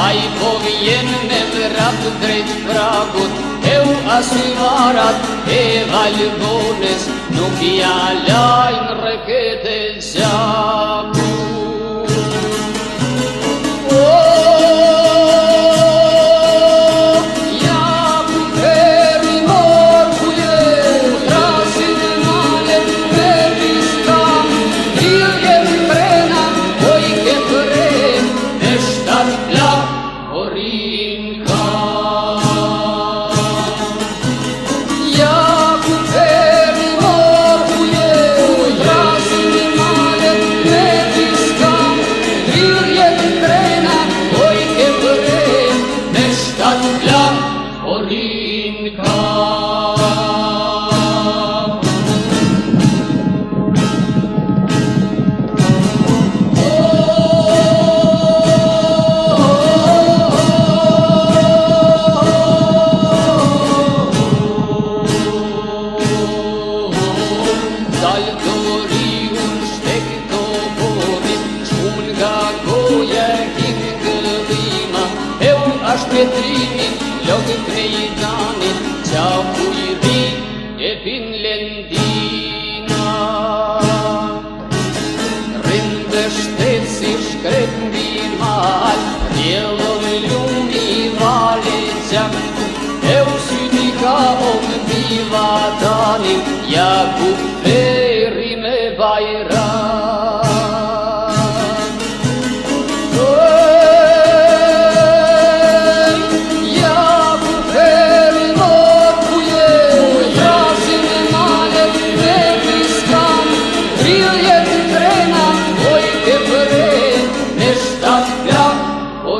Ai po gjenë me vratë drejtë prakut E u pasivarat e valjëpunës Nuk ja lajnë rëket e Petrini Lohën kërë i tanit Qa pu i rin E pin lëndina Rinë dhe shtetë Si shkretën bi malë Një lën ljumë I valit që E usy t'i ka O kët'i vatanit Ja kët'i